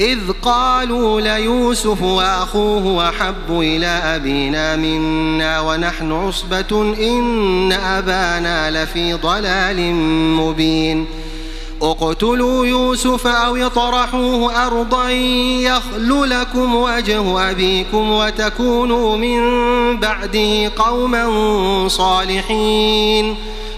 إذ قالوا ليوسف وأخوه وحب إلى أبينا منا ونحن عصبة إن أبانا لفي ضلال مبين. اقتلوا يوسف أو اطرحوه أرضا يخل لكم وجه أبيكم وتكونوا من بعده قوما صالحين.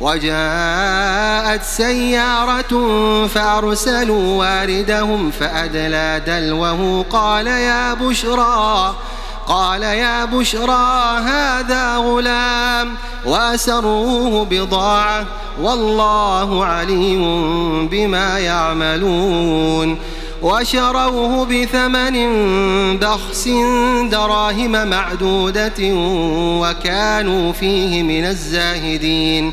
وجاءت سيارة فأرسلوا واردهم فأدلى دلوه قال يا بشرى قال يا بشرى هذا غلام وأسروه بضاعة والله عليم بما يعملون. وشروه بثمن بخس دراهم معدودة وكانوا فيه من الزاهدين.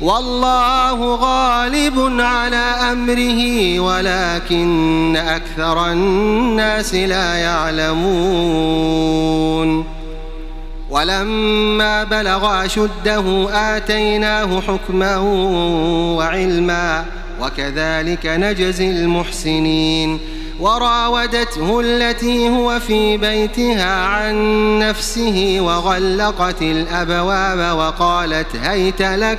والله غالب على أمره ولكن أكثر الناس لا يعلمون. ولما بلغ أشده آتيناه حكما وعلما وكذلك نجزي المحسنين. وراودته التي هو في بيتها عن نفسه وغلقت الأبواب وقالت هيت لك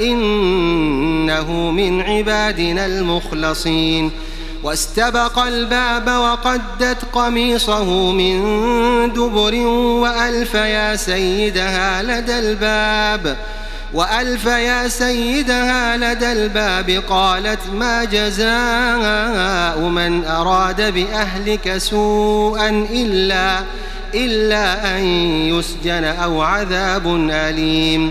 إنه من عبادنا المخلصين. واستبق الباب وقدت قميصه من دبر وألف يا سيدها لدى الباب. وألف يا سيدها لدى الباب قالت ما جزاء من أراد بأهلك سوءا إلا إلا أن يسجن أو عذاب أليم.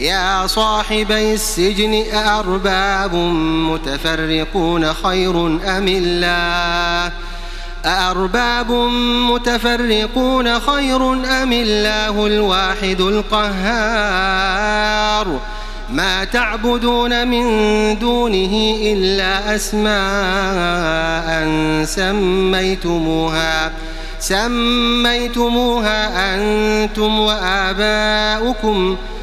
يا صاحبي السجن أأرباب متفرقون خير أم الله؟ أأرباب متفرقون خير أم الله الواحد القهار؟ ما تعبدون من دونه إلا أسماء سميتموها سميتموها أنتم وآباؤكم.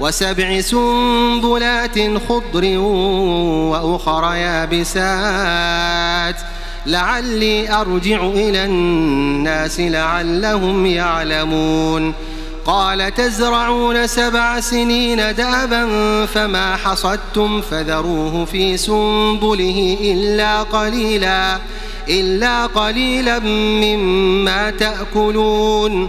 وسبع سنبلات خضر وأخر يابسات ۖ. لعلي أرجع إلى الناس لعلهم يعلمون. قال تزرعون سبع سنين دأبا فما حصدتم فذروه في سنبله إلا قليلا إلا قليلا مما تأكلون.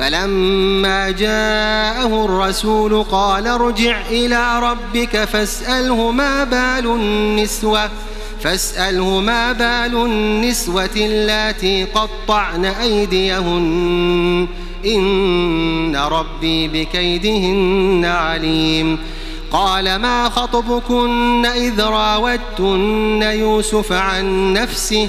فلما جاءه الرسول قال ارجع إلى ربك فاسأله ما بال النسوة فاسأله ما بال النسوة اللاتي قطعن أيديهن إن ربي بكيدهن عليم. قال ما خطبكن إذ راوتن يوسف عن نفسه؟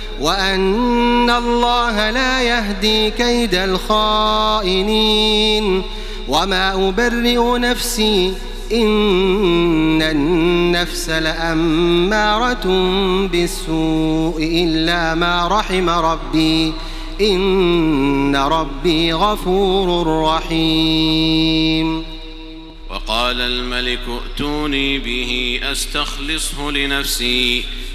وأن الله لا يهدي كيد الخائنين. وما أبرئ نفسي إن النفس لأمارة بالسوء إلا ما رحم ربي. إن ربي غفور رحيم. وقال الملك ائتوني به أستخلصه لنفسي.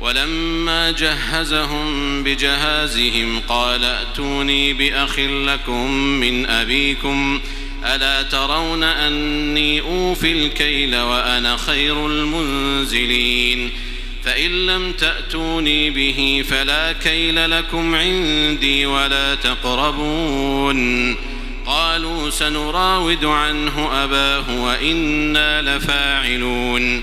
ولما جهزهم بجهازهم قال ائتوني بأخ لكم من أبيكم ألا ترون أني أوفي الكيل وأنا خير المنزلين؟ فإن لم تأتوني به فلا كيل لكم عندي ولا تقربون. قالوا سنراود عنه أباه وإنا لفاعلون.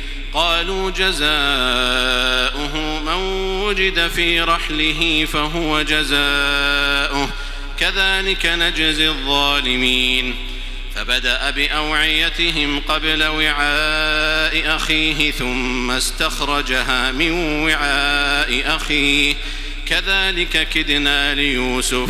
قالوا جزاؤه من وجد في رحله فهو جزاؤه. كذلك نجزي الظالمين. فبدأ بأوعيتهم قبل وعاء أخيه ثم استخرجها من وعاء أخيه. كذلك كدنا ليوسف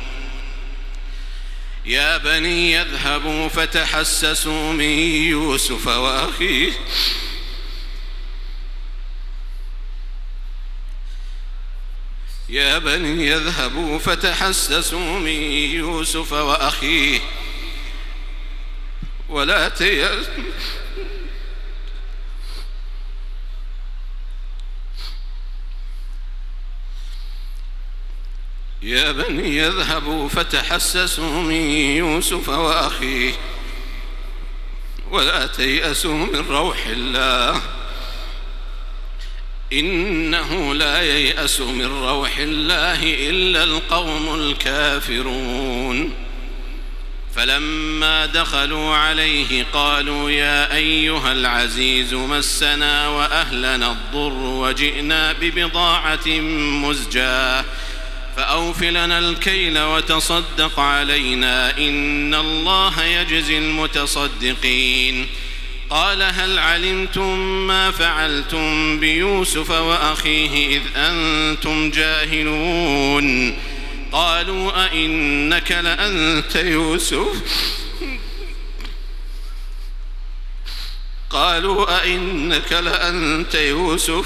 يا بني يذهبوا فتحسسوا من يوسف وأخيه. يا بني يذهبوا فتحسسوا من يوسف وأخيه. ولا تيأسوا يا بني يذهبوا فتحسسوا من يوسف وأخيه. ولا تيأسوا من روح الله. إنه لا ييأس من روح الله إلا القوم الكافرون. فلما دخلوا عليه قالوا يا أيها العزيز مسنا وأهلنا الضر وجئنا ببضاعة مزجاة. فأوف لنا الكيل وتصدق علينا إن الله يجزي المتصدقين. قال هل علمتم ما فعلتم بيوسف وأخيه إذ أنتم جاهلون؟ قالوا أئنك لأنت يوسف؟ قالوا أئنك لأنت يوسف؟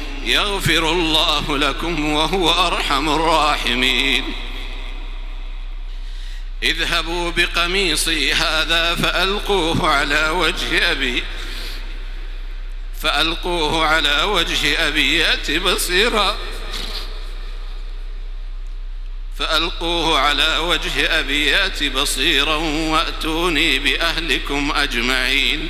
يغفر الله لكم وهو أرحم الراحمين. اذهبوا بقميصي هذا فألقوه على وجه أبي فألقوه على وجه أبي يأتي بصيرا. فألقوه على وجه أبي يأتي بصيرا وأتوني بأهلكم أجمعين.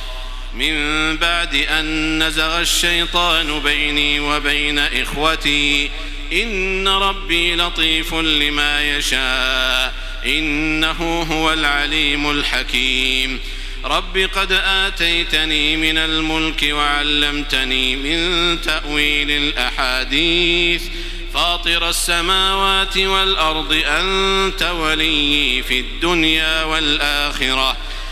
من بعد أن نزغ الشيطان بيني وبين إخوتي. إن ربي لطيف لما يشاء. إنه هو العليم الحكيم. رب قد آتيتني من الملك وعلمتني من تأويل الأحاديث. فاطر السماوات والأرض أنت ولي في الدنيا والآخرة.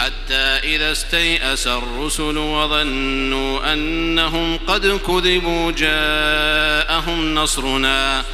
حتى إذا استيأس الرسل وظنوا أنهم قد كذبوا جاءهم نصرنا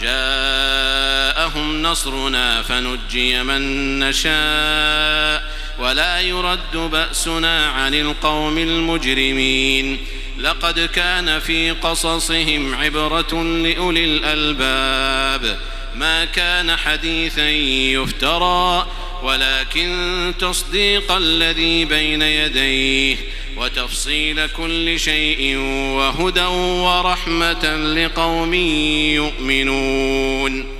جاءهم نصرنا فنجي من نشاء ولا يرد بأسنا عن القوم المجرمين. لقد كان في قصصهم عبرة لأولي الألباب. ما كان حديثا يفترى ولكن تصديق الذي بين يديه وتفصيل كل شيء وهدى ورحمة لقوم يؤمنون.